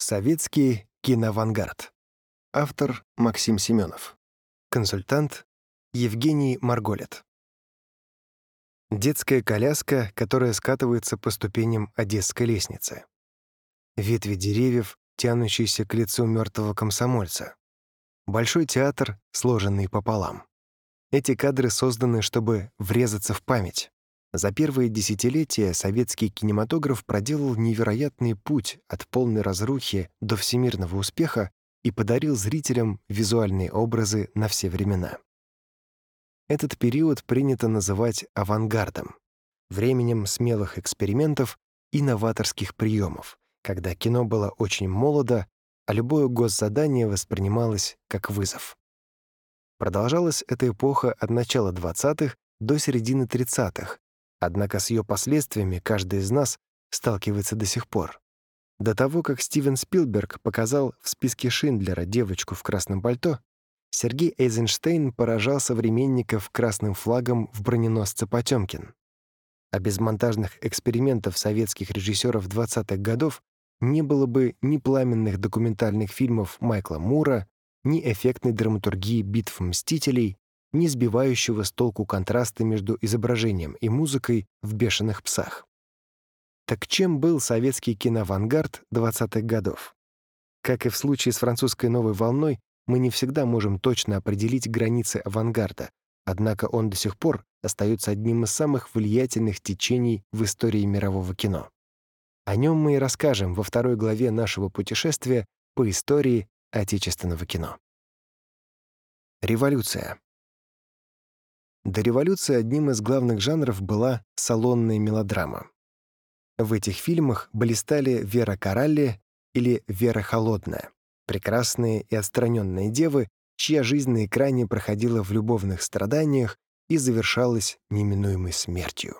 Советский киноавангард. Автор Максим Семенов. Консультант Евгений Марголет. Детская коляска, которая скатывается по ступеням Одесской лестницы. Ветви деревьев, тянущиеся к лицу мертвого комсомольца. Большой театр, сложенный пополам. Эти кадры созданы, чтобы врезаться в память. За первые десятилетия советский кинематограф проделал невероятный путь от полной разрухи до всемирного успеха и подарил зрителям визуальные образы на все времена. Этот период принято называть авангардом, временем смелых экспериментов и новаторских приемов, когда кино было очень молодо, а любое госзадание воспринималось как вызов. Продолжалась эта эпоха от начала 20-х до середины 30-х, Однако с ее последствиями каждый из нас сталкивается до сих пор. До того, как Стивен Спилберг показал в списке Шиндлера девочку в красном пальто, Сергей Эйзенштейн поражал современников красным флагом в броненосце «Потемкин». А без монтажных экспериментов советских режиссеров 20-х годов не было бы ни пламенных документальных фильмов Майкла Мура, ни эффектной драматургии битв «Мстителей», не сбивающего с толку контраста между изображением и музыкой в «Бешеных псах». Так чем был советский киноавангард 20-х годов? Как и в случае с французской новой волной, мы не всегда можем точно определить границы авангарда, однако он до сих пор остается одним из самых влиятельных течений в истории мирового кино. О нем мы и расскажем во второй главе нашего путешествия по истории отечественного кино. Революция. До революции одним из главных жанров была салонная мелодрама. В этих фильмах блистали Вера Каралли или Вера Холодная, прекрасные и отстраненные девы, чья жизнь на экране проходила в любовных страданиях и завершалась неминуемой смертью.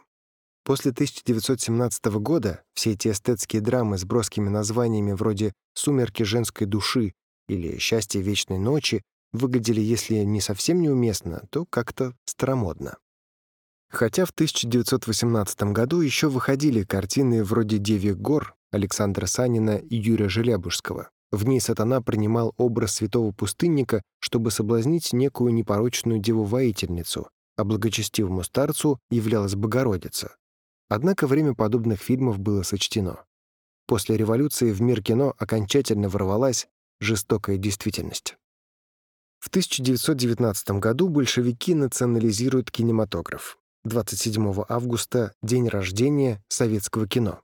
После 1917 года все эти эстетские драмы с броскими названиями вроде «Сумерки женской души» или «Счастье вечной ночи» выглядели, если не совсем неуместно, то как-то старомодно. Хотя в 1918 году еще выходили картины вроде «Девьих гор» Александра Санина и Юрия Желябужского. В ней сатана принимал образ святого пустынника, чтобы соблазнить некую непорочную деву-воительницу, а благочестивому старцу являлась Богородица. Однако время подобных фильмов было сочтено. После революции в мир кино окончательно ворвалась жестокая действительность. В 1919 году большевики национализируют кинематограф. 27 августа — день рождения советского кино.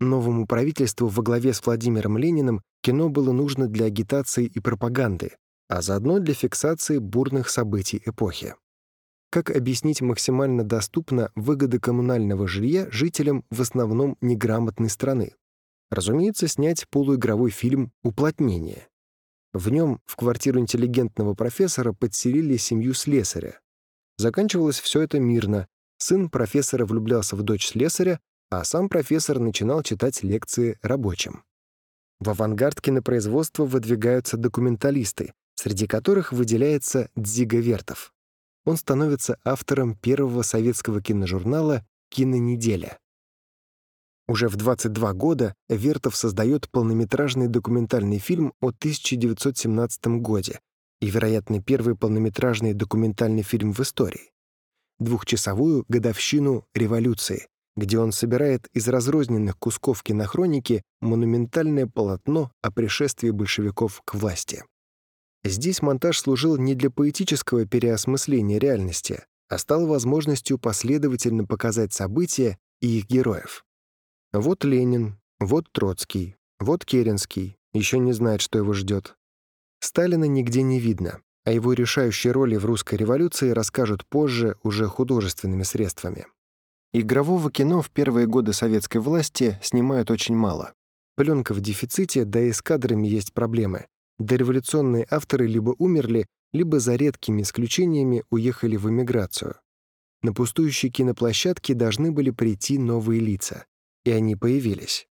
Новому правительству во главе с Владимиром Лениным кино было нужно для агитации и пропаганды, а заодно для фиксации бурных событий эпохи. Как объяснить максимально доступно выгоды коммунального жилья жителям в основном неграмотной страны? Разумеется, снять полуигровой фильм «Уплотнение», в нем в квартиру интеллигентного профессора подселили семью слесаря. Заканчивалось все это мирно. Сын профессора влюблялся в дочь слесаря, а сам профессор начинал читать лекции рабочим. В авангард кинопроизводства выдвигаются документалисты, среди которых выделяется Дзига Вертов. Он становится автором первого советского киножурнала «Кинонеделя». Уже в 22 года Вертов создает полнометражный документальный фильм о 1917 годе и, вероятно, первый полнометражный документальный фильм в истории. Двухчасовую годовщину революции, где он собирает из разрозненных кусков кинохроники монументальное полотно о пришествии большевиков к власти. Здесь монтаж служил не для поэтического переосмысления реальности, а стал возможностью последовательно показать события и их героев. Вот Ленин, вот Троцкий, вот Керенский, еще не знает, что его ждет. Сталина нигде не видно, а его решающей роли в русской революции расскажут позже уже художественными средствами. Игрового кино в первые годы советской власти снимают очень мало. Пленка в дефиците, да и с кадрами есть проблемы. Дореволюционные авторы либо умерли, либо за редкими исключениями уехали в эмиграцию. На пустующие киноплощадки должны были прийти новые лица и они появились.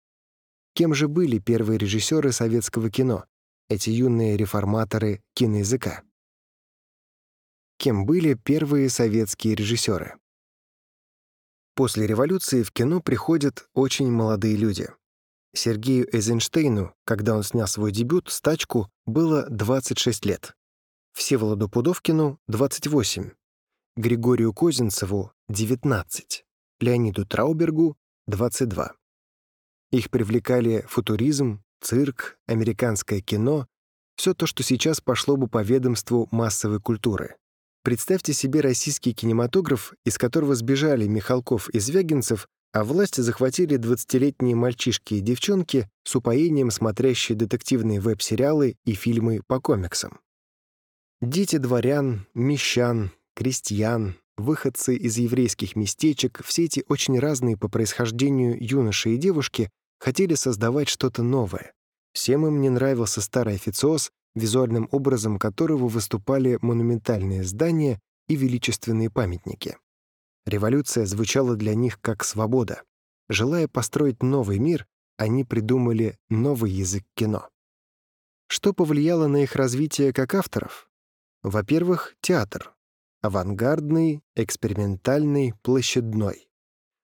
Кем же были первые режиссеры советского кино, эти юные реформаторы киноязыка? Кем были первые советские режиссеры? После революции в кино приходят очень молодые люди. Сергею Эйзенштейну, когда он снял свой дебют «Стачку», было 26 лет. Всеволоду Пудовкину — 28. Григорию Козинцеву — 19. Леониду Траубергу — 22. Их привлекали футуризм, цирк, американское кино, все то, что сейчас пошло бы по ведомству массовой культуры. Представьте себе российский кинематограф, из которого сбежали Михалков и Звягинцев, а власти захватили 20-летние мальчишки и девчонки с упоением смотрящие детективные веб-сериалы и фильмы по комиксам. Дети дворян, мещан, крестьян, выходцы из еврейских местечек, все эти очень разные по происхождению юноши и девушки хотели создавать что-то новое. Всем им не нравился старый официоз, визуальным образом которого выступали монументальные здания и величественные памятники. Революция звучала для них как свобода. Желая построить новый мир, они придумали новый язык кино. Что повлияло на их развитие как авторов? Во-первых, театр. Авангардный, экспериментальный, площадной.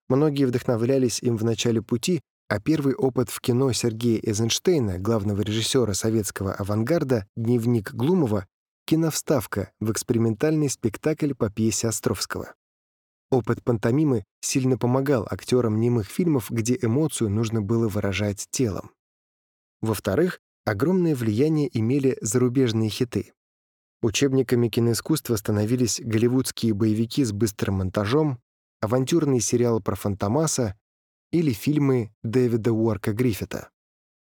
Многие вдохновлялись им в начале пути, а первый опыт в кино Сергея Эйзенштейна, главного режиссера советского авангарда «Дневник Глумова», киновставка в экспериментальный спектакль по пьесе Островского. Опыт пантомимы сильно помогал актерам немых фильмов, где эмоцию нужно было выражать телом. Во-вторых, огромное влияние имели зарубежные хиты. Учебниками киноискусства становились голливудские боевики с быстрым монтажом, авантюрный сериал про Фантомаса или фильмы Дэвида Уорка Гриффита.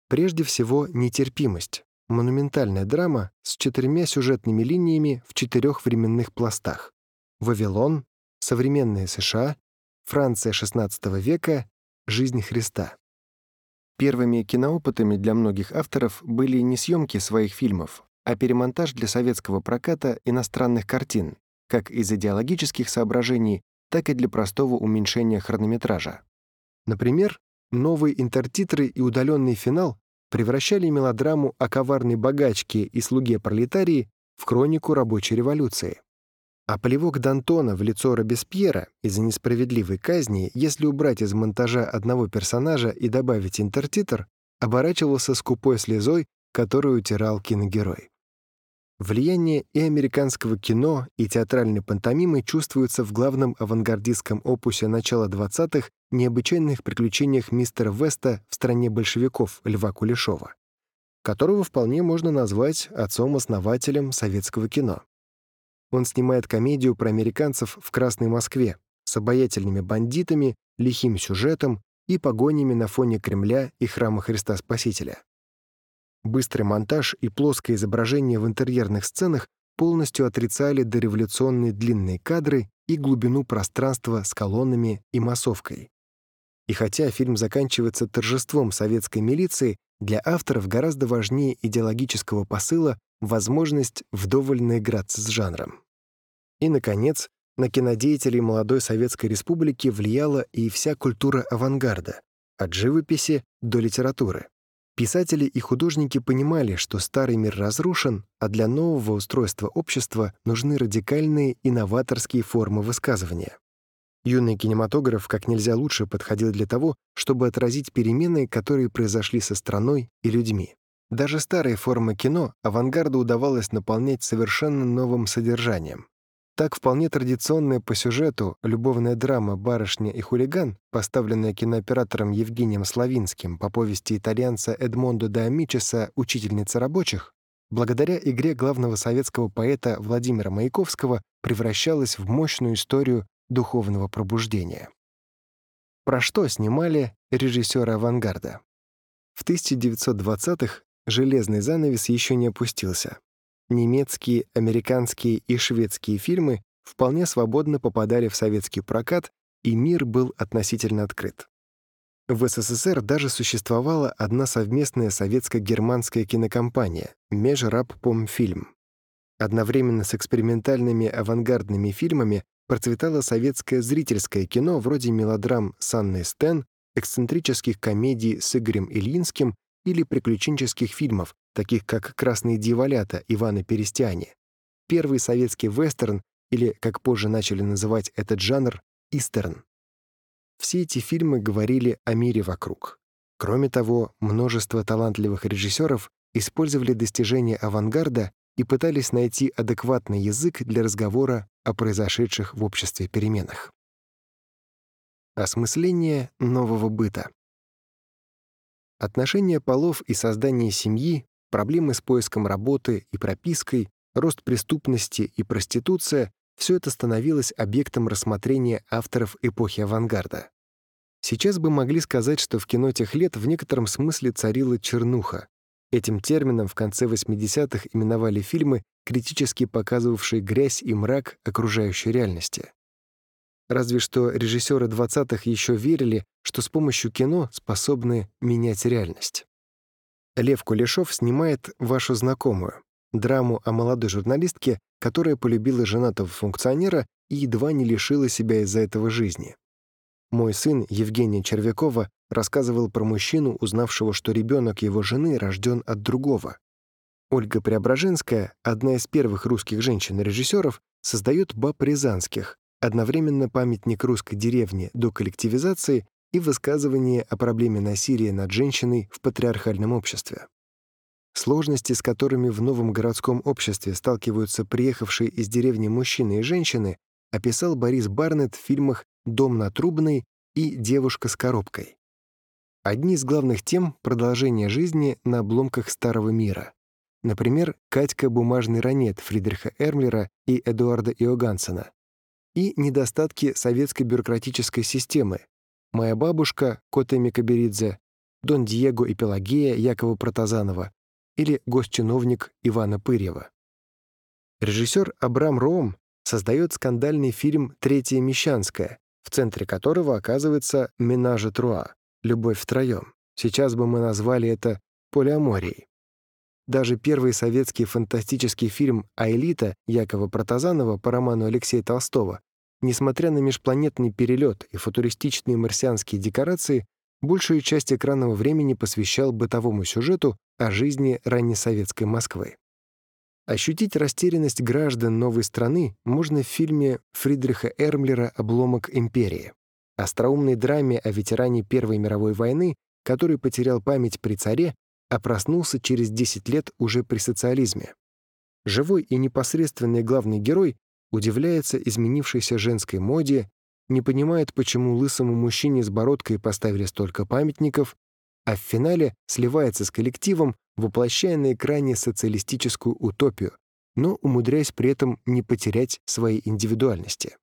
Прежде всего, «Нетерпимость» — монументальная драма с четырьмя сюжетными линиями в четырех временных пластах. «Вавилон», Современные США, Франция XVI века, Жизнь Христа. Первыми киноопытами для многих авторов были не съемки своих фильмов, а перемонтаж для советского проката иностранных картин, как из идеологических соображений, так и для простого уменьшения хронометража. Например, новые интертитры и удаленный финал превращали мелодраму о коварной богачке и слуге пролетарии в хронику рабочей революции. А плевок Д'Антона в лицо Робеспьера из-за несправедливой казни, если убрать из монтажа одного персонажа и добавить интертитр, оборачивался скупой слезой, которую утирал киногерой. Влияние и американского кино, и театральной пантомимы чувствуется в главном авангардистском опусе начала 20-х «Необычайных приключениях мистера Веста в стране большевиков» Льва Кулешова, которого вполне можно назвать отцом-основателем советского кино. Он снимает комедию про американцев в Красной Москве с обаятельными бандитами, лихим сюжетом и погонями на фоне Кремля и храма Христа Спасителя. Быстрый монтаж и плоское изображение в интерьерных сценах полностью отрицали дореволюционные длинные кадры и глубину пространства с колоннами и массовкой. И хотя фильм заканчивается торжеством советской милиции, для авторов гораздо важнее идеологического посыла возможность вдоволь наиграться с жанром. И, наконец, на кинодеятелей молодой Советской Республики влияла и вся культура авангарда, от живописи до литературы. Писатели и художники понимали, что старый мир разрушен, а для нового устройства общества нужны радикальные инноваторские формы высказывания. Юный кинематограф как нельзя лучше подходил для того, чтобы отразить перемены, которые произошли со страной и людьми. Даже старые формы кино авангарду удавалось наполнять совершенно новым содержанием. Так вполне традиционная по сюжету любовная драма «Барышня и хулиган», поставленная кинооператором Евгением Славинским по повести итальянца Эдмондо де Амичеса «Учительница рабочих», благодаря игре главного советского поэта Владимира Маяковского превращалась в мощную историю духовного пробуждения. Про что снимали режиссеры авангарда? В 1920-х железный занавес еще не опустился. Немецкие, американские и шведские фильмы вполне свободно попадали в советский прокат, и мир был относительно открыт. В СССР даже существовала одна совместная советско-германская кинокомпания «Межрабпомфильм». Одновременно с экспериментальными авангардными фильмами процветало советское зрительское кино вроде мелодрам с Анной Стен, эксцентрических комедий с Игорем Ильинским или приключенческих фильмов, таких как «Красные дьяволята» Ивана Перестяне, первый советский вестерн или, как позже начали называть этот жанр, истерн. Все эти фильмы говорили о мире вокруг. Кроме того, множество талантливых режиссеров использовали достижения авангарда и пытались найти адекватный язык для разговора о произошедших в обществе переменах. Осмысление нового быта. Отношения полов и создание семьи, проблемы с поиском работы и пропиской, рост преступности и проституция — все это становилось объектом рассмотрения авторов эпохи авангарда. Сейчас бы могли сказать, что в кино тех лет в некотором смысле царила чернуха. Этим термином в конце 80-х именовали фильмы, критически показывавшие грязь и мрак окружающей реальности. Разве что режиссеры 20-х еще верили, что с помощью кино способны менять реальность. Лев Кулешов снимает «Вашу знакомую» — драму о молодой журналистке, которая полюбила женатого функционера и едва не лишила себя из-за этого жизни. Мой сын, Евгения Червякова, рассказывал про мужчину, узнавшего, что ребенок его жены рожден от другого. Ольга Преображенская, одна из первых русских женщин-режиссеров, создает «Баб Рязанских», одновременно памятник русской деревне до коллективизации и высказывание о проблеме насилия над женщиной в патриархальном обществе. Сложности, с которыми в новом городском обществе сталкиваются приехавшие из деревни мужчины и женщины, описал Борис Барнетт в фильмах «Дом на Трубной» и «Девушка с коробкой». Одни из главных тем — продолжение жизни на обломках старого мира. Например, «Катька. Бумажный ранет» Фридриха Эрмлера и Эдуарда Иогансена. И недостатки советской бюрократической системы. «Моя бабушка» Кота Микаберидзе, «Дон Диего и Пелагея» Якова Протазанова или «Госчиновник» Ивана Пырьева. Режиссер Абрам Роум создает скандальный фильм «Третья Мещанская», в центре которого оказывается «Менажа Труа» — «Любовь втроем». Сейчас бы мы назвали это полиаморией. Даже первый советский фантастический фильм «Аэлита» Якова Протазанова по роману Алексея Толстого, несмотря на межпланетный перелет и футуристичные марсианские декорации, большую часть экранного времени посвящал бытовому сюжету о жизни раннесоветской Москвы. Ощутить растерянность граждан новой страны можно в фильме Фридриха Эрмлера «Обломок империи». Остроумной драме о ветеране Первой мировой войны, который потерял память при царе, а проснулся через 10 лет уже при социализме. Живой и непосредственный главный герой удивляется изменившейся женской моде, не понимает, почему лысому мужчине с бородкой поставили столько памятников, а в финале сливается с коллективом, воплощая на экране социалистическую утопию, но умудряясь при этом не потерять своей индивидуальности.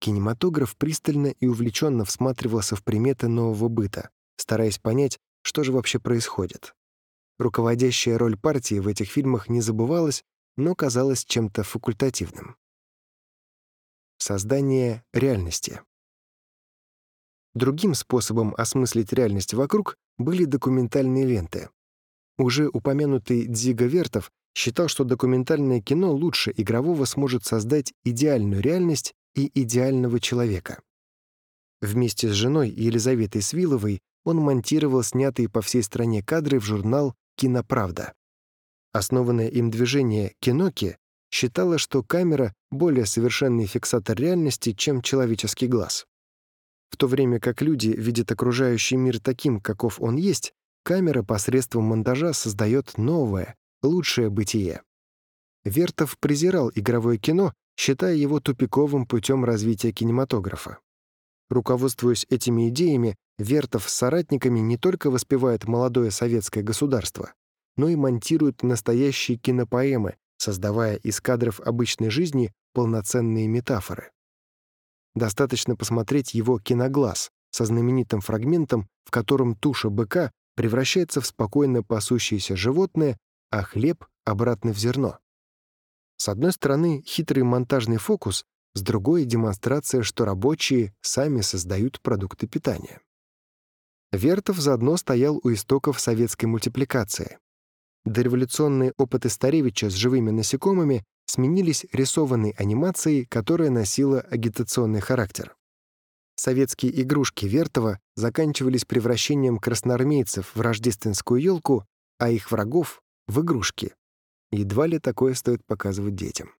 Кинематограф пристально и увлеченно всматривался в приметы нового быта, стараясь понять, что же вообще происходит. Руководящая роль партии в этих фильмах не забывалась, но казалась чем-то факультативным. Создание реальности. Другим способом осмыслить реальность вокруг были документальные ленты. Уже упомянутый Дзига Вертов считал, что документальное кино лучше игрового сможет создать идеальную реальность и идеального человека. Вместе с женой Елизаветой Свиловой он монтировал снятые по всей стране кадры в журнал «Киноправда». Основанное им движение «Киноки» считало, что камера — более совершенный фиксатор реальности, чем человеческий глаз. В то время как люди видят окружающий мир таким, каков он есть, камера посредством монтажа создает новое, лучшее бытие. Вертов презирал игровое кино, считая его тупиковым путем развития кинематографа. Руководствуясь этими идеями, Вертов с соратниками не только воспевает молодое советское государство, но и монтирует настоящие кинопоэмы, создавая из кадров обычной жизни полноценные метафоры. Достаточно посмотреть его «Киноглаз» со знаменитым фрагментом, в котором туша быка превращается в спокойно пасущееся животное, а хлеб — обратно в зерно. С одной стороны, хитрый монтажный фокус, с другой — демонстрация, что рабочие сами создают продукты питания. Вертов заодно стоял у истоков советской мультипликации. Дореволюционные опыты Старевича с живыми насекомыми сменились рисованной анимацией, которая носила агитационный характер. Советские игрушки Вертова заканчивались превращением красноармейцев в рождественскую елку, а их врагов — в игрушки. Едва ли такое стоит показывать детям.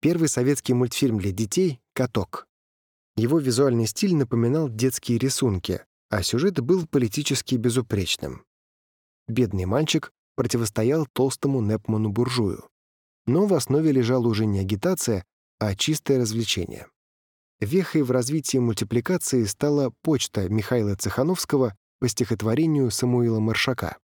Первый советский мультфильм для детей — «Каток». Его визуальный стиль напоминал детские рисунки, а сюжет был политически безупречным. Бедный мальчик противостоял толстому Непману-буржую. Но в основе лежала уже не агитация, а чистое развлечение. Вехой в развитии мультипликации стала почта Михаила Цехановского по стихотворению Самуила Маршака.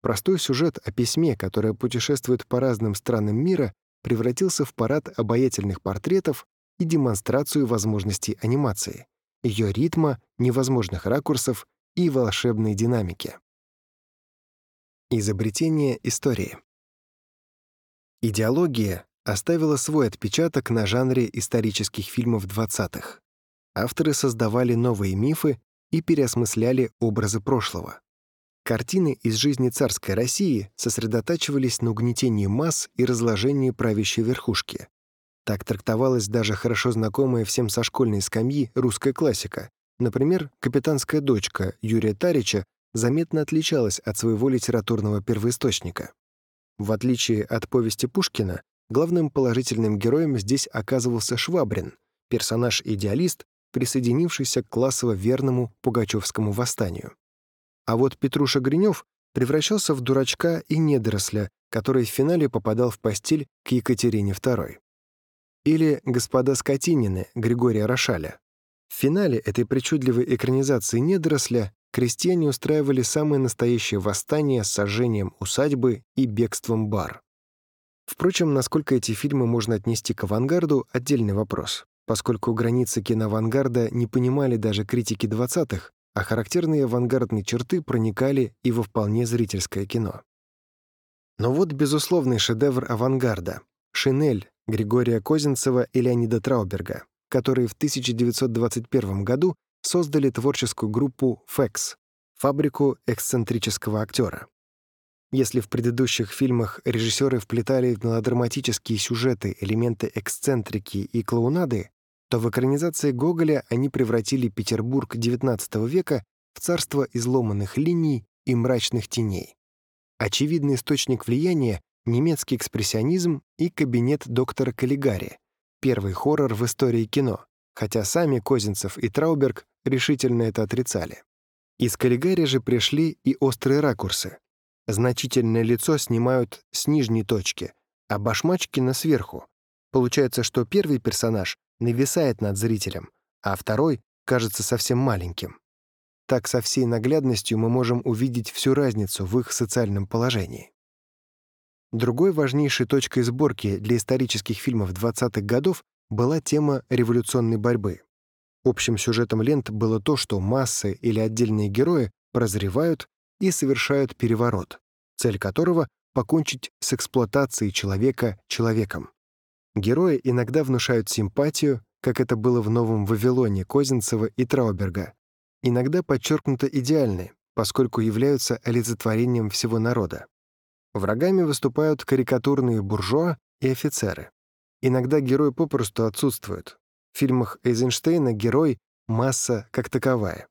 Простой сюжет о письме, которое путешествует по разным странам мира, превратился в парад обаятельных портретов и демонстрацию возможностей анимации, ее ритма, невозможных ракурсов и волшебной динамики. Изобретение истории Идеология оставила свой отпечаток на жанре исторических фильмов 20-х. Авторы создавали новые мифы и переосмысляли образы прошлого. Картины из жизни царской России сосредотачивались на угнетении масс и разложении правящей верхушки. Так трактовалась даже хорошо знакомая всем со школьной скамьи русская классика. Например, «Капитанская дочка» Юрия Тарича заметно отличалась от своего литературного первоисточника. В отличие от повести Пушкина, главным положительным героем здесь оказывался Швабрин, персонаж-идеалист, присоединившийся к классово верному пугачевскому восстанию. А вот Петруша Гринев превращался в дурачка и недоросля, который в финале попадал в постель к Екатерине II. Или «Господа Скотинины» Григория Рошаля. В финале этой причудливой экранизации недоросля крестьяне устраивали самое настоящее восстание с сожжением усадьбы и бегством бар. Впрочем, насколько эти фильмы можно отнести к авангарду — отдельный вопрос, поскольку границы киноавангарда не понимали даже критики 20-х, а характерные авангардные черты проникали и во вполне зрительское кино. Но вот безусловный шедевр авангарда — «Шинель» Григория Козинцева и Леонида Трауберга, которые в 1921 году создали творческую группу «ФЭКС» — фабрику эксцентрического актера. Если в предыдущих фильмах режиссеры вплетали в мелодраматические сюжеты элементы эксцентрики и клоунады, то в экранизации Гоголя они превратили Петербург XIX века в царство изломанных линий и мрачных теней. Очевидный источник влияния — немецкий экспрессионизм и кабинет доктора Каллигари, первый хоррор в истории кино, хотя сами Козинцев и Трауберг решительно это отрицали. Из Каллигари же пришли и острые ракурсы. Значительное лицо снимают с нижней точки, а Башмачкина — сверху. Получается, что первый персонаж нависает над зрителем, а второй кажется совсем маленьким. Так со всей наглядностью мы можем увидеть всю разницу в их социальном положении. Другой важнейшей точкой сборки для исторических фильмов 20-х годов была тема революционной борьбы. Общим сюжетом лент было то, что массы или отдельные герои прозревают и совершают переворот, цель которого — покончить с эксплуатацией человека человеком. Герои иногда внушают симпатию, как это было в «Новом Вавилоне» Козинцева и Трауберга, иногда подчеркнуто идеальны, поскольку являются олицетворением всего народа. Врагами выступают карикатурные буржуа и офицеры. Иногда герой попросту отсутствует. В фильмах Эйзенштейна герой — масса как таковая.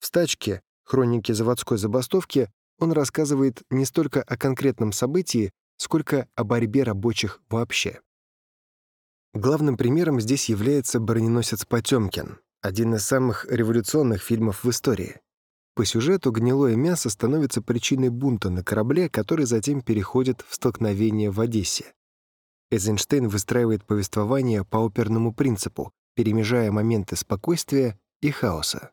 В «Стачке» хроники заводской забастовки он рассказывает не столько о конкретном событии, сколько о борьбе рабочих вообще. Главным примером здесь является «Броненосец Потемкин», один из самых революционных фильмов в истории. По сюжету гнилое мясо становится причиной бунта на корабле, который затем переходит в столкновение в Одессе. Эйзенштейн выстраивает повествование по оперному принципу, перемежая моменты спокойствия и хаоса.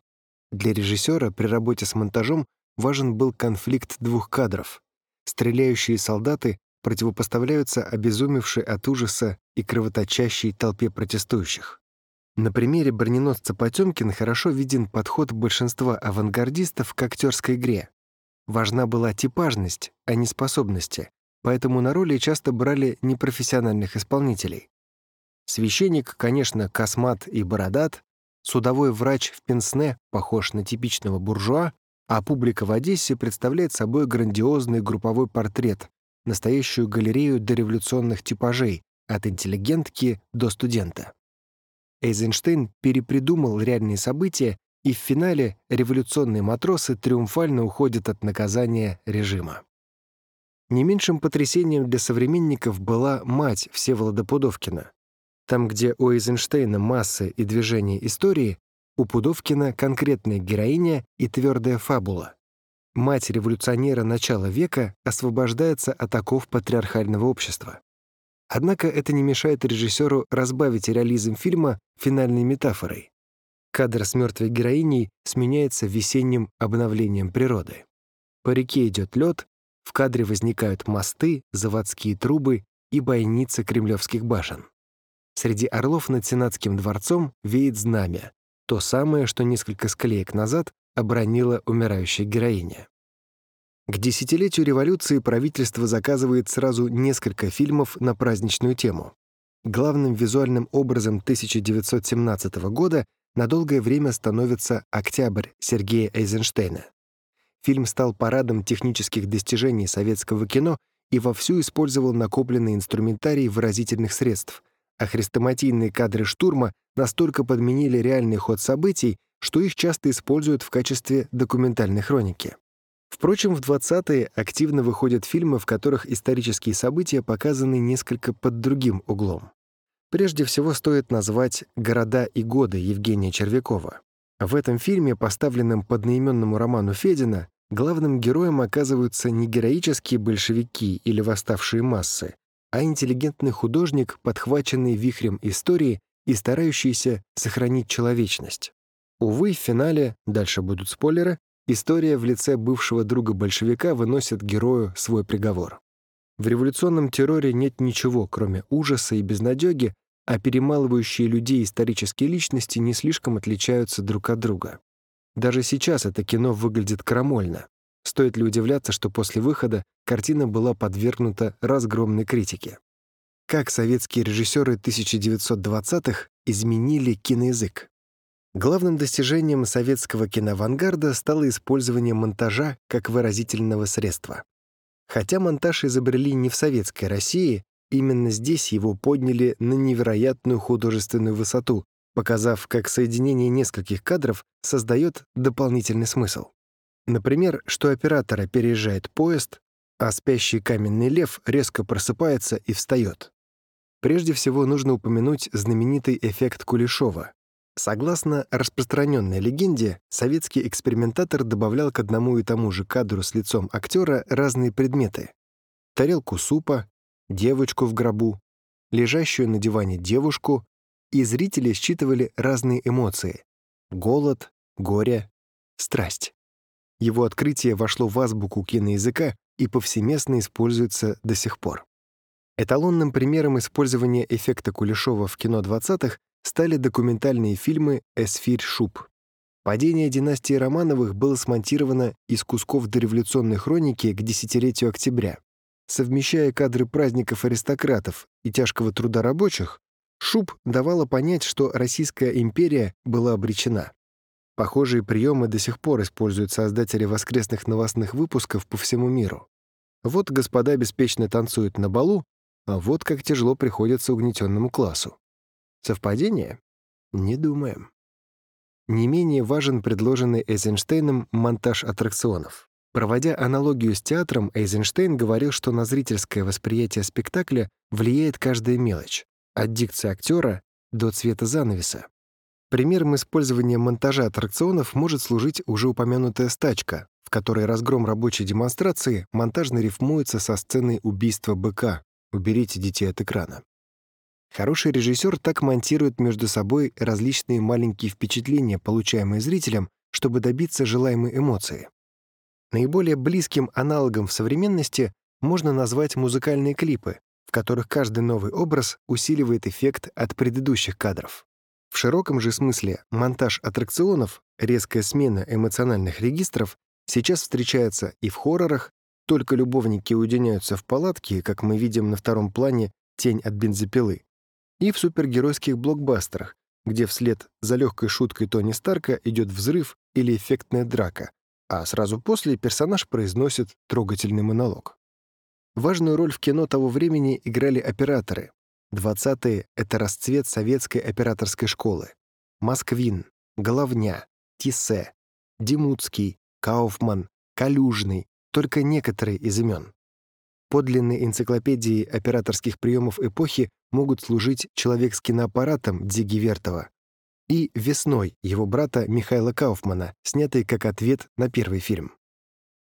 Для режиссера при работе с монтажом важен был конфликт двух кадров. Стреляющие солдаты противопоставляются обезумевшей от ужаса и кровоточащей толпе протестующих. На примере броненосца Потемкин хорошо виден подход большинства авангардистов к актерской игре. Важна была типажность, а не способности, поэтому на роли часто брали непрофессиональных исполнителей. Священник, конечно, космат и бородат, Судовой врач в Пенсне похож на типичного буржуа, а публика в Одессе представляет собой грандиозный групповой портрет, настоящую галерею дореволюционных типажей, от интеллигентки до студента. Эйзенштейн перепридумал реальные события, и в финале революционные матросы триумфально уходят от наказания режима. Не меньшим потрясением для современников была мать Всеволода Пудовкина, там, где у Эйзенштейна массы и движение истории, У Пудовкина конкретная героиня и твердая фабула. Мать революционера начала века освобождается от оков патриархального общества. Однако это не мешает режиссеру разбавить реализм фильма финальной метафорой. Кадр с мертвой героиней сменяется весенним обновлением природы. По реке идет лед, в кадре возникают мосты, заводские трубы и бойницы кремлевских башен. Среди орлов над Сенатским дворцом веет знамя, то самое, что несколько склеек назад обронила умирающая героиня. К десятилетию революции правительство заказывает сразу несколько фильмов на праздничную тему. Главным визуальным образом 1917 года на долгое время становится «Октябрь» Сергея Эйзенштейна. Фильм стал парадом технических достижений советского кино и вовсю использовал накопленный инструментарий выразительных средств, а хрестоматийные кадры штурма настолько подменили реальный ход событий, что их часто используют в качестве документальной хроники. Впрочем, в 20-е активно выходят фильмы, в которых исторические события показаны несколько под другим углом. Прежде всего стоит назвать «Города и годы» Евгения Червякова. В этом фильме, поставленном по одноименному роману Федина, главным героем оказываются не героические большевики или восставшие массы, а интеллигентный художник, подхваченный вихрем истории и старающийся сохранить человечность. Увы, в финале, дальше будут спойлеры, история в лице бывшего друга большевика выносит герою свой приговор. В революционном терроре нет ничего, кроме ужаса и безнадёги, а перемалывающие людей исторические личности не слишком отличаются друг от друга. Даже сейчас это кино выглядит крамольно. Стоит ли удивляться, что после выхода картина была подвергнута разгромной критике? Как советские режиссеры 1920-х изменили киноязык? Главным достижением советского киноавангарда стало использование монтажа как выразительного средства. Хотя монтаж изобрели не в советской России, именно здесь его подняли на невероятную художественную высоту, показав, как соединение нескольких кадров создает дополнительный смысл. Например, что оператора переезжает поезд, а спящий каменный лев резко просыпается и встает. Прежде всего нужно упомянуть знаменитый эффект Кулешова. Согласно распространенной легенде, советский экспериментатор добавлял к одному и тому же кадру с лицом актера разные предметы. Тарелку супа, девочку в гробу, лежащую на диване девушку, и зрители считывали разные эмоции — голод, горе, страсть. Его открытие вошло в азбуку киноязыка и повсеместно используется до сих пор. Эталонным примером использования эффекта Кулешова в кино 20-х стали документальные фильмы «Эсфирь Шуб». Падение династии Романовых было смонтировано из кусков дореволюционной хроники к десятилетию октября. Совмещая кадры праздников аристократов и тяжкого труда рабочих, Шуб давала понять, что Российская империя была обречена. Похожие приемы до сих пор используют создатели воскресных новостных выпусков по всему миру. Вот господа беспечно танцуют на балу, а вот как тяжело приходится угнетенному классу. Совпадение? Не думаем. Не менее важен предложенный Эйзенштейном монтаж аттракционов. Проводя аналогию с театром, Эйзенштейн говорил, что на зрительское восприятие спектакля влияет каждая мелочь, от дикции актера до цвета занавеса. Примером использования монтажа аттракционов может служить уже упомянутая стачка, в которой разгром рабочей демонстрации монтажно рифмуется со сценой убийства быка «Уберите детей от экрана». Хороший режиссер так монтирует между собой различные маленькие впечатления, получаемые зрителем, чтобы добиться желаемой эмоции. Наиболее близким аналогом в современности можно назвать музыкальные клипы, в которых каждый новый образ усиливает эффект от предыдущих кадров. В широком же смысле монтаж аттракционов, резкая смена эмоциональных регистров сейчас встречается и в хоррорах, только любовники уединяются в палатке, как мы видим на втором плане «Тень от бензопилы», и в супергеройских блокбастерах, где вслед за легкой шуткой Тони Старка идет взрыв или эффектная драка, а сразу после персонаж произносит трогательный монолог. Важную роль в кино того времени играли операторы, Двадцатые — это расцвет советской операторской школы. Москвин, Головня, Тиссе, Демуцкий, Кауфман, Калюжный — только некоторые из имен. Подлинной энциклопедией операторских приемов эпохи могут служить «Человек с киноаппаратом» Дзиги Вертова, и «Весной» его брата Михаила Кауфмана, снятый как ответ на первый фильм.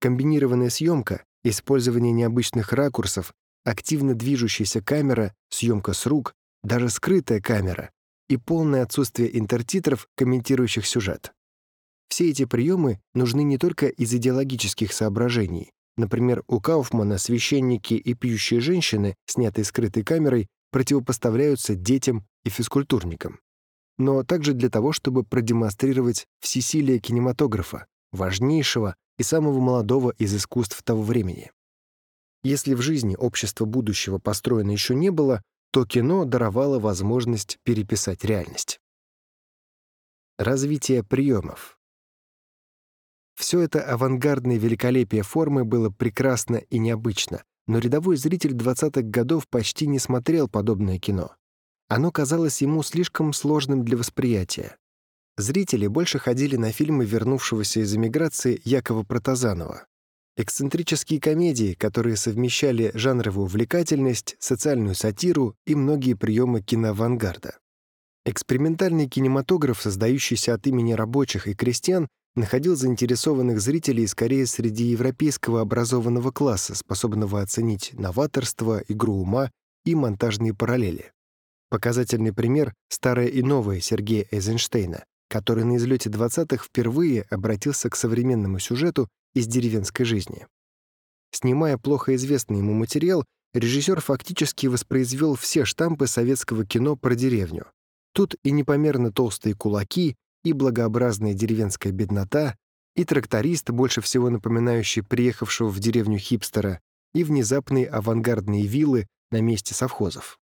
Комбинированная съемка, использование необычных ракурсов, активно движущаяся камера, съемка с рук, даже скрытая камера и полное отсутствие интертитров, комментирующих сюжет. Все эти приемы нужны не только из идеологических соображений. Например, у Кауфмана священники и пьющие женщины, снятые скрытой камерой, противопоставляются детям и физкультурникам. Но также для того, чтобы продемонстрировать всесилие кинематографа, важнейшего и самого молодого из искусств того времени. Если в жизни общества будущего построено еще не было, то кино даровало возможность переписать реальность. Развитие приемов. Все это авангардное великолепие формы было прекрасно и необычно, но рядовой зритель 20-х годов почти не смотрел подобное кино. Оно казалось ему слишком сложным для восприятия. Зрители больше ходили на фильмы вернувшегося из эмиграции Якова Протазанова. Эксцентрические комедии, которые совмещали жанровую увлекательность, социальную сатиру и многие приемы киноавангарда. Экспериментальный кинематограф, создающийся от имени рабочих и крестьян, находил заинтересованных зрителей скорее среди европейского образованного класса, способного оценить новаторство, игру ума и монтажные параллели. Показательный пример — старое и новое Сергея Эйзенштейна, который на излете 20-х впервые обратился к современному сюжету из деревенской жизни. Снимая плохо известный ему материал, режиссер фактически воспроизвел все штампы советского кино про деревню. Тут и непомерно толстые кулаки, и благообразная деревенская беднота, и тракторист, больше всего напоминающий приехавшего в деревню хипстера, и внезапные авангардные виллы на месте совхозов.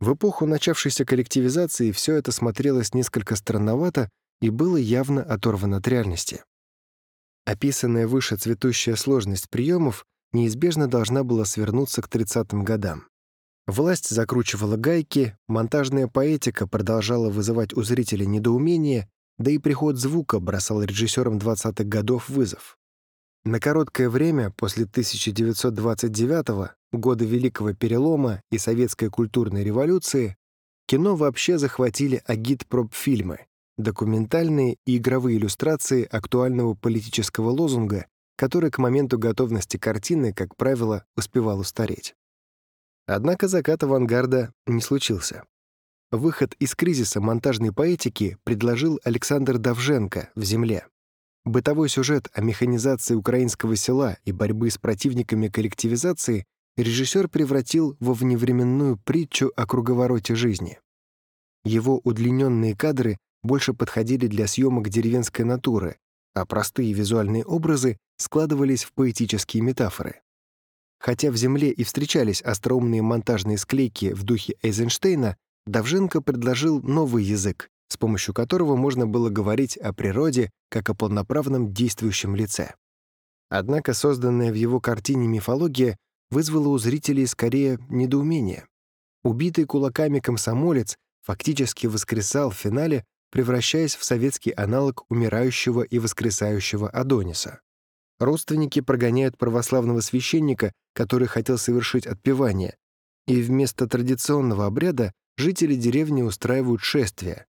В эпоху начавшейся коллективизации все это смотрелось несколько странновато и было явно оторвано от реальности. Описанная выше цветущая сложность приемов неизбежно должна была свернуться к 30-м годам. Власть закручивала гайки, монтажная поэтика продолжала вызывать у зрителей недоумение, да и приход звука бросал режиссерам 20-х годов вызов. На короткое время после 1929 года Великого Перелома и Советской культурной революции, кино вообще захватили агитпроп-фильмы, документальные и игровые иллюстрации актуального политического лозунга, который к моменту готовности картины, как правило, успевал устареть. Однако закат авангарда не случился. Выход из кризиса монтажной поэтики предложил Александр Давженко в «Земле». Бытовой сюжет о механизации украинского села и борьбы с противниками коллективизации режиссер превратил во вневременную притчу о круговороте жизни. Его удлиненные кадры больше подходили для съемок деревенской натуры, а простые визуальные образы складывались в поэтические метафоры. Хотя в «Земле» и встречались остроумные монтажные склейки в духе Эйзенштейна, Давженко предложил новый язык, с помощью которого можно было говорить о природе как о полноправном действующем лице. Однако созданная в его картине мифология вызвало у зрителей скорее недоумение. Убитый кулаками комсомолец фактически воскресал в финале, превращаясь в советский аналог умирающего и воскресающего Адониса. Родственники прогоняют православного священника, который хотел совершить отпевание, и вместо традиционного обряда жители деревни устраивают шествие.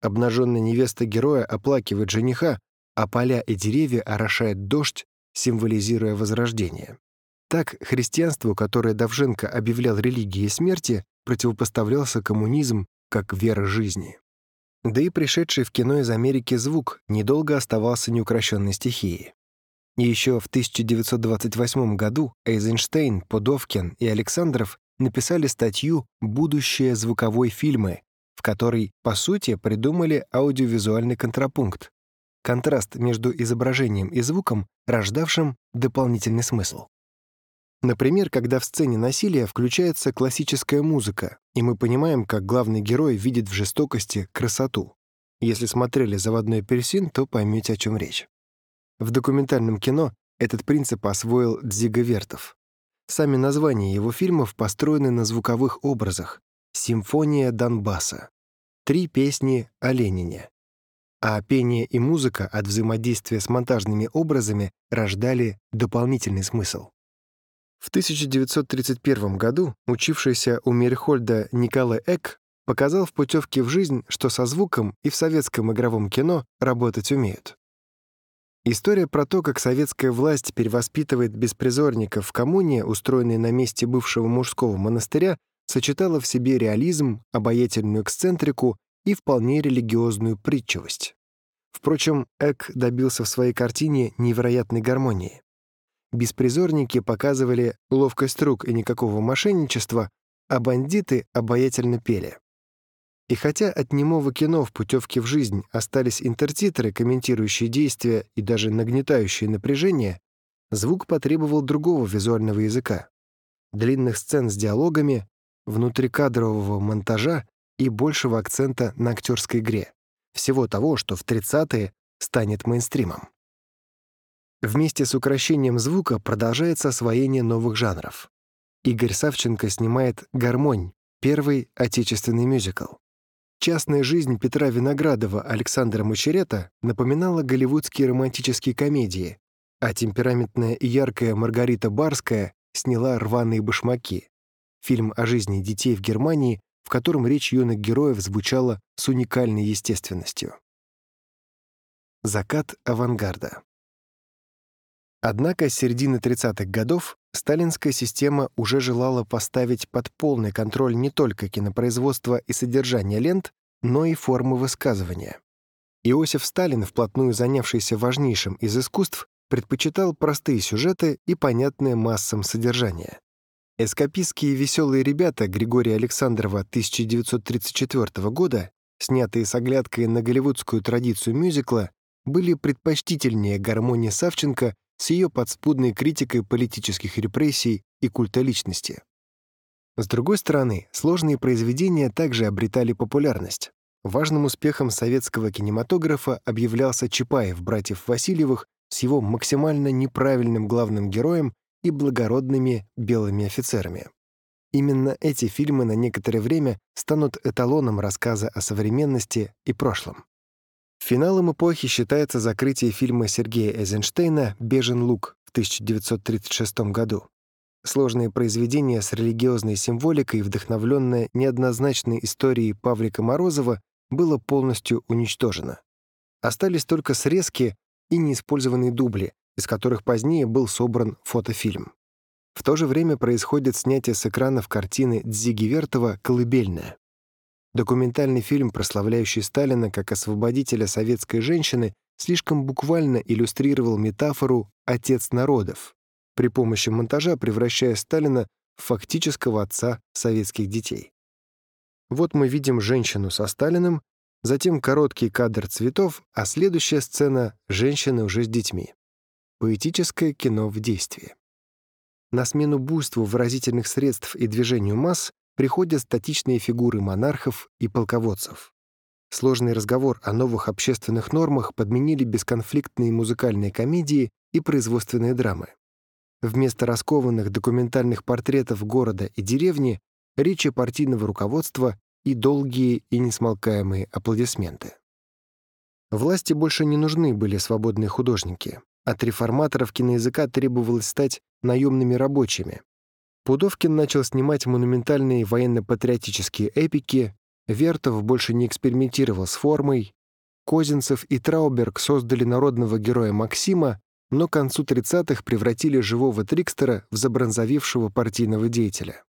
Обнаженная невеста героя оплакивает жениха, а поля и деревья орошает дождь, символизируя возрождение. Так, христианству, которое Давженко объявлял религией смерти, противопоставлялся коммунизм как вера жизни. Да и пришедший в кино из Америки звук недолго оставался неукрощенной стихией. Еще в 1928 году Эйзенштейн, Подовкин и Александров написали статью «Будущее звуковой фильмы», в которой, по сути, придумали аудиовизуальный контрапункт — контраст между изображением и звуком, рождавшим дополнительный смысл. Например, когда в сцене насилия включается классическая музыка, и мы понимаем, как главный герой видит в жестокости красоту. Если смотрели «Заводной апельсин», то поймете, о чем речь. В документальном кино этот принцип освоил Дзига Вертов. Сами названия его фильмов построены на звуковых образах. «Симфония Донбасса», три песни о Ленине. А пение и музыка от взаимодействия с монтажными образами рождали дополнительный смысл. В 1931 году учившийся у Мерхольда Николай Эк показал в путевке в жизнь, что со звуком и в советском игровом кино работать умеют. История про то, как советская власть перевоспитывает беспризорников в коммуне, устроенной на месте бывшего мужского монастыря, сочетала в себе реализм, обаятельную эксцентрику и вполне религиозную притчивость. Впрочем, Эк добился в своей картине невероятной гармонии. Беспризорники показывали ловкость рук и никакого мошенничества, а бандиты обаятельно пели. И хотя от немого кино в путевке в жизнь остались интертитры, комментирующие действия и даже нагнетающие напряжение, звук потребовал другого визуального языка. Длинных сцен с диалогами, внутрикадрового монтажа и большего акцента на актерской игре. Всего того, что в 30-е станет мейнстримом. Вместе с украшением звука продолжается освоение новых жанров. Игорь Савченко снимает «Гармонь», первый отечественный мюзикл. Частная жизнь Петра Виноградова Александра Мучерета напоминала голливудские романтические комедии, а темпераментная и яркая Маргарита Барская сняла «Рваные башмаки» — фильм о жизни детей в Германии, в котором речь юных героев звучала с уникальной естественностью. Закат авангарда Однако с середины 30-х годов сталинская система уже желала поставить под полный контроль не только кинопроизводство и содержание лент, но и формы высказывания. Иосиф Сталин, вплотную занявшийся важнейшим из искусств, предпочитал простые сюжеты и понятное массам содержание. Эскапистские веселые ребята Григория Александрова 1934 года, снятые с оглядкой на голливудскую традицию мюзикла, были предпочтительнее гармонии Савченко с ее подспудной критикой политических репрессий и культа личности. С другой стороны, сложные произведения также обретали популярность. Важным успехом советского кинематографа объявлялся Чапаев братьев Васильевых с его максимально неправильным главным героем и благородными белыми офицерами. Именно эти фильмы на некоторое время станут эталоном рассказа о современности и прошлом. Финалом эпохи считается закрытие фильма Сергея Эйзенштейна «Бежен лук» в 1936 году. Сложное произведение с религиозной символикой, вдохновленное неоднозначной историей Павлика Морозова, было полностью уничтожено. Остались только срезки и неиспользованные дубли, из которых позднее был собран фотофильм. В то же время происходит снятие с экранов картины Дзиги Вертова «Колыбельная». Документальный фильм, прославляющий Сталина как освободителя советской женщины, слишком буквально иллюстрировал метафору «отец народов», при помощи монтажа превращая Сталина в фактического отца советских детей. Вот мы видим женщину со Сталиным, затем короткий кадр цветов, а следующая сцена — женщины уже с детьми. Поэтическое кино в действии. На смену буйству выразительных средств и движению масс приходят статичные фигуры монархов и полководцев. Сложный разговор о новых общественных нормах подменили бесконфликтные музыкальные комедии и производственные драмы. Вместо раскованных документальных портретов города и деревни — речи партийного руководства и долгие и несмолкаемые аплодисменты. Власти больше не нужны были свободные художники. От реформаторов киноязыка требовалось стать наемными рабочими, Пудовкин начал снимать монументальные военно-патриотические эпики, Вертов больше не экспериментировал с формой, Козинцев и Трауберг создали народного героя Максима, но к концу 30-х превратили живого Трикстера в забронзовевшего партийного деятеля.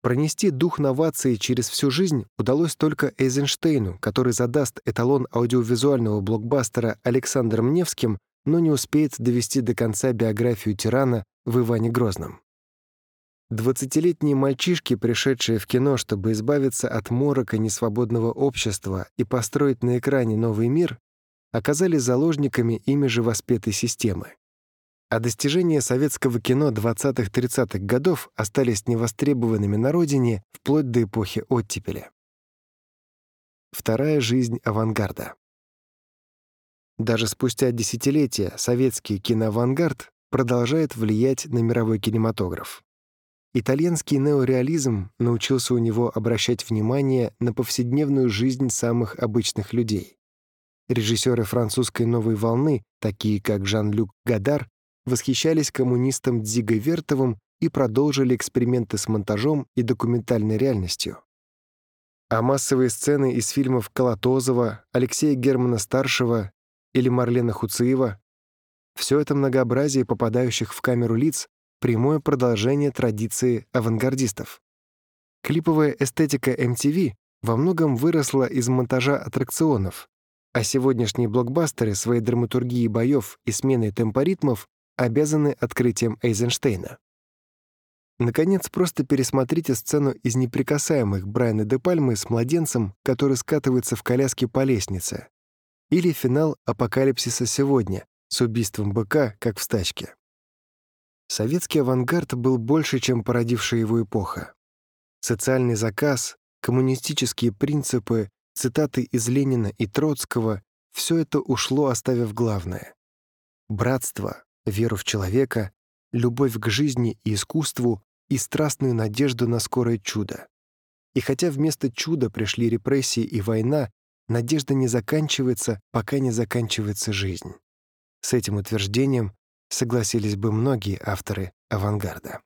Пронести дух новации через всю жизнь удалось только Эйзенштейну, который задаст эталон аудиовизуального блокбастера Александром Невским, но не успеет довести до конца биографию тирана в Иване Грозном. Двадцатилетние мальчишки, пришедшие в кино, чтобы избавиться от морока несвободного общества и построить на экране новый мир, оказались заложниками ими же воспетой системы. А достижения советского кино 20-30-х годов остались невостребованными на родине вплоть до эпохи оттепели. Вторая жизнь авангарда. Даже спустя десятилетия советский киноавангард продолжает влиять на мировой кинематограф. Итальянский неореализм научился у него обращать внимание на повседневную жизнь самых обычных людей. Режиссеры французской новой волны, такие как Жан-Люк Гадар, восхищались коммунистом Дзигой Вертовым и продолжили эксперименты с монтажом и документальной реальностью. А массовые сцены из фильмов Колотозова, Алексея Германа-старшего или Марлена Хуциева — все это многообразие попадающих в камеру лиц — прямое продолжение традиции авангардистов. Клиповая эстетика MTV во многом выросла из монтажа аттракционов, а сегодняшние блокбастеры своей драматургией боев и сменой темпоритмов обязаны открытием Эйзенштейна. Наконец, просто пересмотрите сцену из «Неприкасаемых» Брайана де Пальмы с младенцем, который скатывается в коляске по лестнице. Или финал «Апокалипсиса сегодня» с убийством быка, как в стачке. Советский авангард был больше, чем породившая его эпоха. Социальный заказ, коммунистические принципы, цитаты из Ленина и Троцкого — все это ушло, оставив главное. Братство, веру в человека, любовь к жизни и искусству и страстную надежду на скорое чудо. И хотя вместо чуда пришли репрессии и война, надежда не заканчивается, пока не заканчивается жизнь. С этим утверждением согласились бы многие авторы авангарда.